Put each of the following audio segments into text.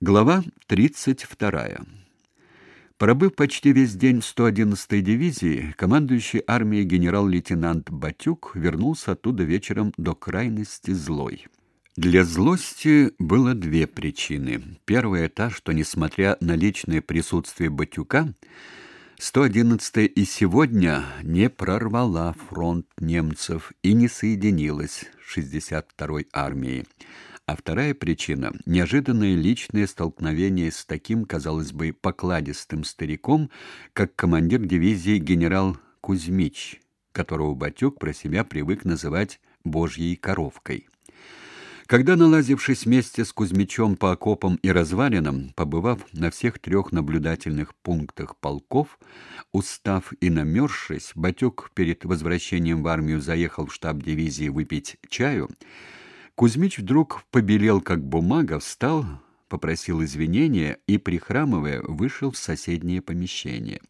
Глава 32. Пробыв почти весь день в 111-й дивизии, командующий армией генерал-лейтенант Батюк вернулся оттуда вечером до крайности злой. Для злости было две причины. Первая та, что несмотря на личное присутствие Батюка, 111-я и сегодня не прорвала фронт немцев и не соединилась с 62-й армией. А вторая причина — неожиданное личное столкновение с таким, казалось бы, покладистым стариком, как командир дивизии генерал Кузьмич, которого Батюк про себя привык называть «божьей коровкой». Когда, налазившись вместе с Кузьмичом по окопам и развалинам, побывав на всех трех наблюдательных пунктах полков, устав и намерзшись, Батюк перед возвращением в армию заехал в штаб дивизии выпить чаю, Кузьмич вдруг побелел, как бумага, встал, попросил извинения и, прихрамывая, вышел в соседнее помещение.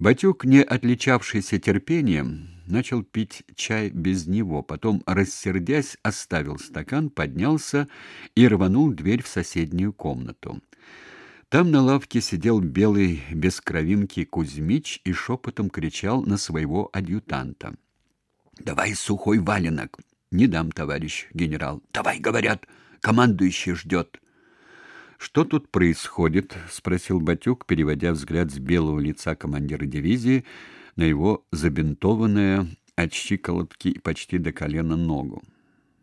Батюк, не отличавшийся терпением, начал пить чай без него, потом, рассердясь, оставил стакан, поднялся и рванул дверь в соседнюю комнату. Там на лавке сидел белый без кровинки Кузьмич и шепотом кричал на своего адъютанта. «Давай сухой валенок!» Не дам, товарищ генерал. Давай, говорят, командующий ждет. Что тут происходит? спросил Батюк, переводя взгляд с белого лица командира дивизии на его забинтованное от щиколотки почти до колена ногу.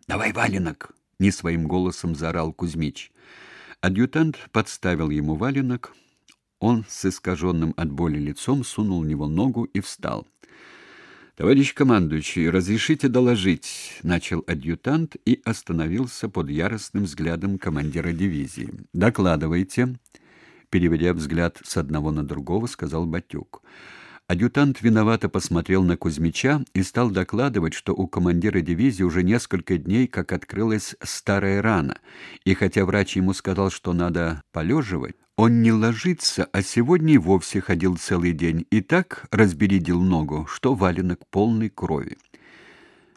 Давай валенок, не своим голосом заорал Кузьмич. Адъютант подставил ему валенок. Он с искаженным от боли лицом сунул в него ногу и встал. Товарищ командующий, разрешите доложить, начал адъютант и остановился под яростным взглядом командира дивизии. Докладывайте, переводя взгляд с одного на другого, сказал Батюк. Адъютант виновато посмотрел на Кузьмича и стал докладывать, что у командира дивизии уже несколько дней как открылась старая рана, и хотя врач ему сказал, что надо полеживать, он не ложится, а сегодня и вовсе ходил целый день и так разбередил ногу, что валенок полной крови.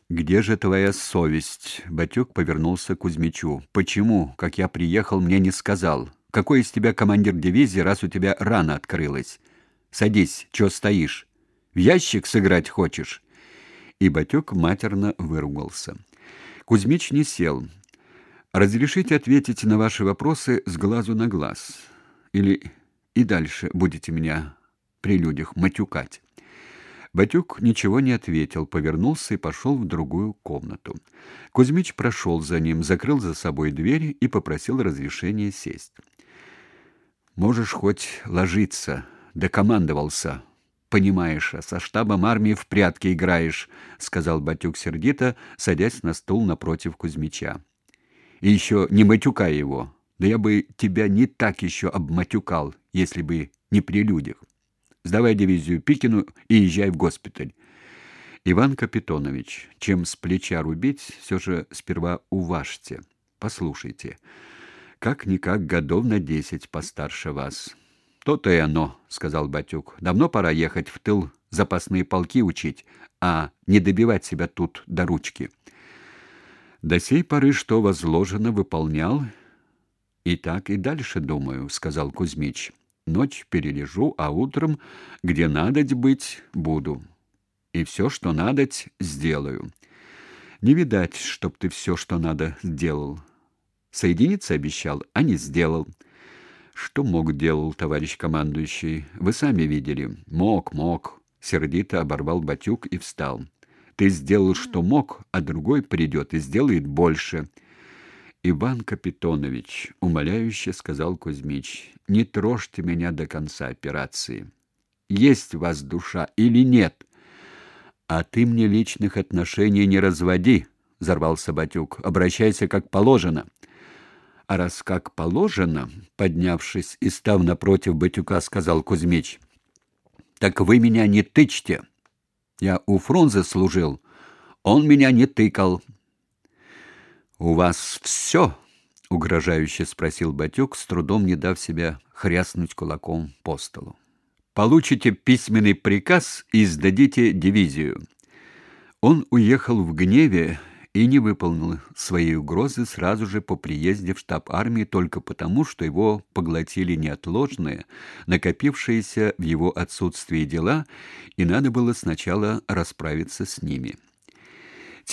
Где же твоя совесть? Батюк повернулся к Кузьмичу. Почему, как я приехал, мне не сказал? Какой из тебя командир дивизии, раз у тебя рана открылась? Садись, что стоишь? В ящик сыграть хочешь? И Батюк матерно выругался. Кузьмич не сел. Разрешите ответить на ваши вопросы с глазу на глаз, или и дальше будете меня при людях матюкать. Батюк ничего не ответил, повернулся и пошел в другую комнату. Кузьмич прошел за ним, закрыл за собой дверь и попросил разрешения сесть. Можешь хоть ложиться, докомандовался. Понимаешь, со штабом армии в прятки играешь, сказал Батюк сердито, садясь на стул напротив Кузьмича. И еще не матюкай его. Да я бы тебя не так еще обматюкал, если бы не при людях. Сдавай дивизию Пикину и езжай в госпиталь. Иван Капитонович, чем с плеча рубить, все же сперва уважьте. Послушайте. Как никак годов на десять постарше вас. То-то и оно, сказал Батюк. Давно пора ехать в тыл запасные полки учить, а не добивать себя тут до ручки. До сей поры что возложено, выполнял, и так и дальше думаю, сказал Кузьмич. Ночь перележу, а утром, где надоть быть, буду. И все, что надоть, сделаю. Не видать, чтоб ты все, что надо, сделал. Соединиться обещал, а не сделал. Что мог делал товарищ командующий? Вы сами видели. Мог, мог. Сердито оборвал Батюк и встал. Ты сделал, что мог, а другой придет и сделает больше. Иван Капитонович, умоляюще сказал Кузьмич. Не трожьте меня до конца операции. Есть у вас душа или нет? А ты мне личных отношений не разводи, взорвался Батюк. Обращайся как положено. А раз как положено, поднявшись и став напротив Батюка, сказал Кузьмич: Так вы меня не тычьте. Я у Фрунзе служил. Он меня не тыкал. У вас все? угрожающе спросил Батюк, с трудом не дав себя хряснуть кулаком по столу. Получите письменный приказ и сдадите дивизию. Он уехал в гневе и не выполнил своей угрозы сразу же по приезде в штаб армии только потому, что его поглотили неотложные, накопившиеся в его отсутствии дела, и надо было сначала расправиться с ними.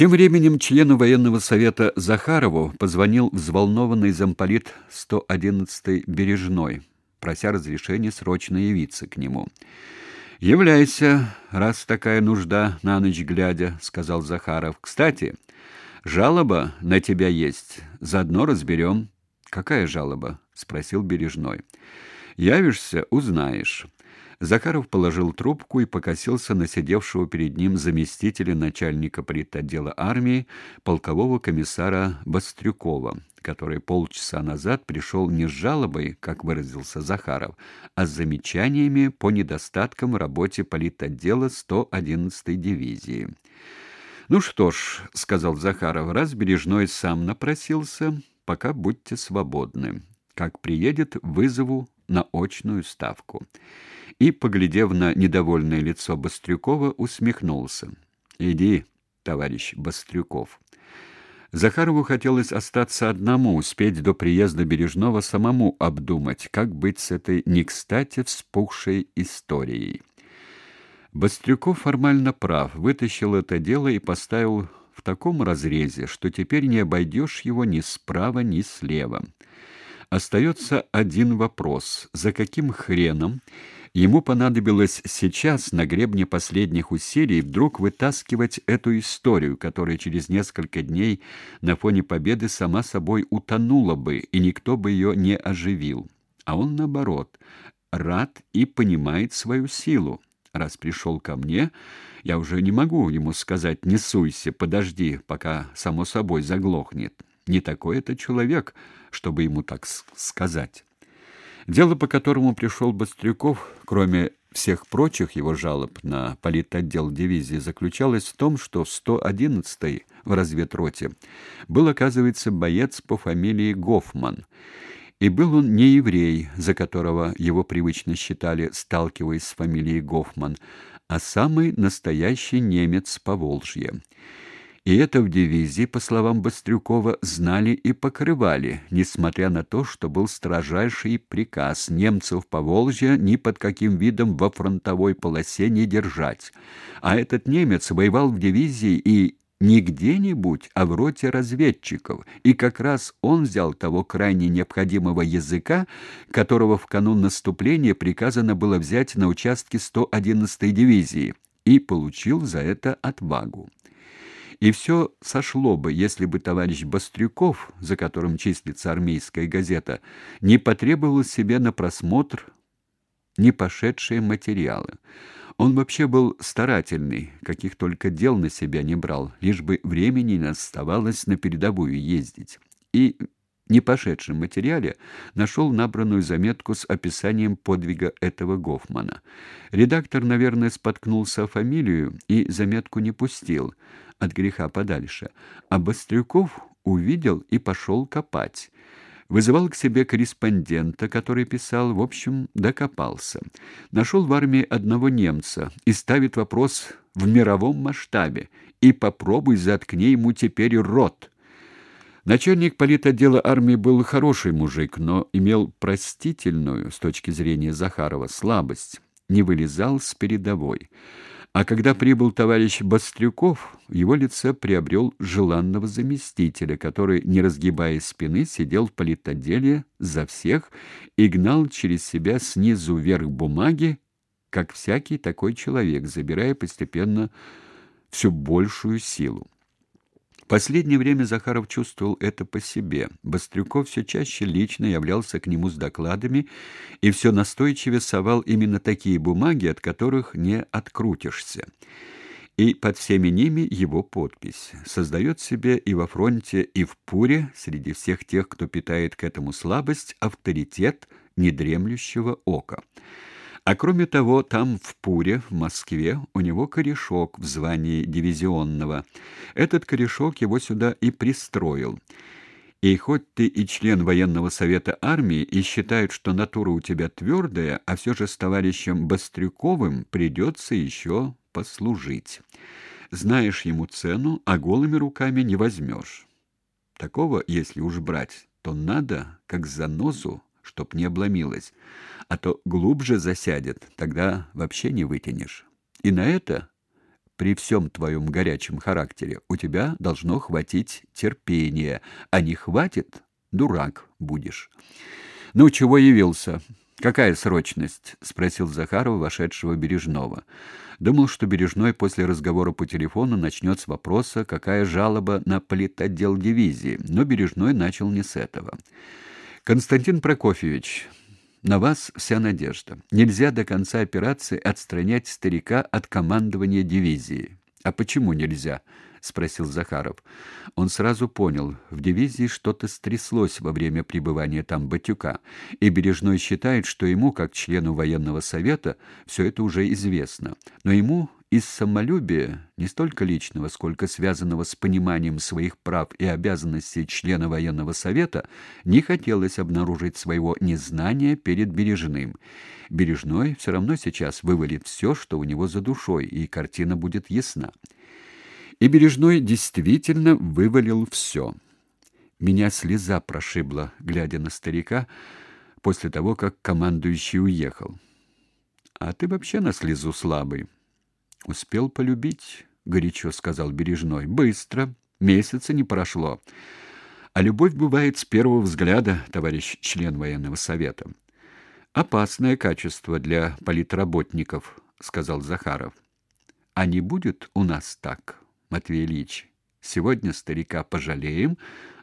Тем временем члену военного совета Захарову позвонил взволнованный замполит 111-й Бережной, прося разрешения срочно явиться к нему. «Являйся, раз такая нужда на ночь глядя», — сказал Захаров. «Кстати, жалоба на тебя есть. Заодно разберем». «Какая жалоба?» — спросил Бережной. «Явишься — узнаешь». Захаров положил трубку и покосился на сидевшего перед ним заместителя начальника политотдела армии, полкового комиссара Бастрюкова, который полчаса назад пришел не с жалобой, как выразился Захаров, а с замечаниями по недостаткам в работе политотдела 111-й дивизии. «Ну что ж», — сказал Захаров, — «раз Бережной сам напросился, пока будьте свободны. Как приедет, вызову на очную ставку» и, поглядев на недовольное лицо Бастрюкова, усмехнулся. «Иди, товарищ Бастрюков». Захарову хотелось остаться одному, успеть до приезда Бережного самому обдумать, как быть с этой не кстати вспухшей историей. Бастрюков формально прав, вытащил это дело и поставил в таком разрезе, что теперь не обойдешь его ни справа, ни слева. Остается один вопрос: за каким хреном Ему понадобилось сейчас, на гребне последних усилий, вдруг вытаскивать эту историю, которая через несколько дней на фоне победы сама собой утонула бы, и никто бы ее не оживил. А он, наоборот, рад и понимает свою силу. Раз пришел ко мне, я уже не могу ему сказать «не суйся, подожди, пока само собой заглохнет». Не такой это человек, чтобы ему так сказать. Дело, по которому пришел Быстрюков, кроме всех прочих его жалоб на политотдел дивизии, заключалось в том, что в 111-й в разведроте был, оказывается, боец по фамилии Гофман. И был он не еврей, за которого его привычно считали, сталкиваясь с фамилией Гофман, а самый настоящий немец по Волжье. И это в дивизии, по словам Бастрюкова, знали и покрывали, несмотря на то, что был строжайший приказ немцев по Волжье ни под каким видом во фронтовой полосе не держать. А этот немец воевал в дивизии и не где-нибудь, а в роте разведчиков, и как раз он взял того крайне необходимого языка, которого в канун наступления приказано было взять на участке 111-й дивизии, и получил за это отвагу. И все сошло бы, если бы товарищ Бастрюков, за которым числится армейская газета, не потребовал себе на просмотр не пошедшие материалы. Он вообще был старательный, каких только дел на себя не брал, лишь бы времени не оставалось на передовую ездить. И не пошедшем материале нашел набранную заметку с описанием подвига этого Гофмана. Редактор, наверное, споткнулся о фамилию и заметку не пустил от греха подальше, а Бастрюков увидел и пошел копать. Вызывал к себе корреспондента, который писал, в общем, докопался. Нашел в армии одного немца и ставит вопрос в мировом масштабе. И попробуй заткни ему теперь рот. Начальник политотдела армии был хороший мужик, но имел простительную, с точки зрения Захарова, слабость, не вылезал с передовой. А когда прибыл товарищ Бастрюков, его лице приобрел желанного заместителя, который, не разгибая спины, сидел в политотделе за всех и гнал через себя снизу вверх бумаги, как всякий такой человек, забирая постепенно все большую силу последнее время Захаров чувствовал это по себе. Бастрюков все чаще лично являлся к нему с докладами и все настойчивее совал именно такие бумаги, от которых не открутишься. И под всеми ними его подпись. Создает себе и во фронте, и в Пуре, среди всех тех, кто питает к этому слабость, авторитет недремлющего ока. А кроме того, там в Пуре, в Москве, у него корешок в звании дивизионного. Этот корешок его сюда и пристроил. И хоть ты и член военного совета армии и считают, что натура у тебя твердая, а все же с товарищем Бастрюковым придется еще послужить. Знаешь ему цену, а голыми руками не возьмешь. Такого, если уж брать, то надо, как занозу, чтоб не обломилось, а то глубже засядет, тогда вообще не вытянешь. И на это при всем твоем горячем характере у тебя должно хватить терпения, а не хватит дурак будешь. Ну чего явился? Какая срочность? спросил Захаров вошедшего Бережного. Думал, что Бережной после разговора по телефону начнет с вопроса, какая жалоба на политотдел дивизии, но Бережной начал не с этого. Константин Прокофьевич, на вас вся надежда. Нельзя до конца операции отстранять старика от командования дивизии. А почему нельзя? спросил Захаров. Он сразу понял, в дивизии что-то стряслось во время пребывания там Батюка, и Бережной считает, что ему, как члену военного совета, все это уже известно. Но ему из самолюбия, не столько личного, сколько связанного с пониманием своих прав и обязанностей члена военного совета, не хотелось обнаружить своего незнания перед Бережным. Бережной все равно сейчас вывалит все, что у него за душой, и картина будет ясна. И Бережной действительно вывалил все. Меня слеза прошибла, глядя на старика, после того, как командующий уехал. А ты вообще на слезу слабый. Успел полюбить, горячо сказал Бережной. Быстро, месяца не прошло. А любовь бывает с первого взгляда, товарищ член военного совета. Опасное качество для политработников, сказал Захаров. А не будет у нас так, Матвей Ильич. Сегодня старика пожалеем,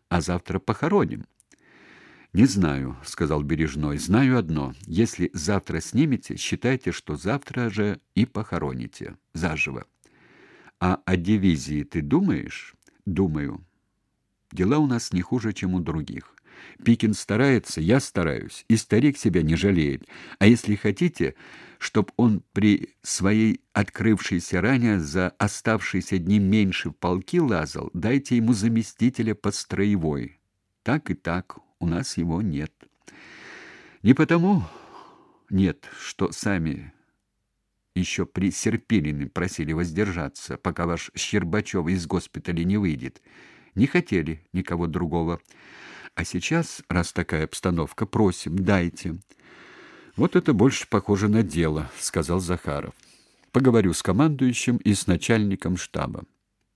а завтра похороним. Не знаю, сказал Бережной. Знаю одно: если завтра снимете, считайте, что завтра же и похороните заживо. А о дивизии ты думаешь? Думаю. Дела у нас не хуже, чем у других. Пикин старается, я стараюсь, и старик себя не жалеет. А если хотите, чтоб он при своей открывшейся ране за оставшиеся дни меньше в полки лазал, дайте ему заместителя по строевой. Так и так у нас его нет. Не потому нет, что сами еще при Серпилине просили воздержаться, пока ваш Щербачев из госпиталя не выйдет. Не хотели никого другого. А сейчас, раз такая обстановка, просим, дайте. Вот это больше похоже на дело, сказал Захаров. Поговорю с командующим и с начальником штаба.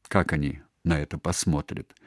Как они на это посмотрят?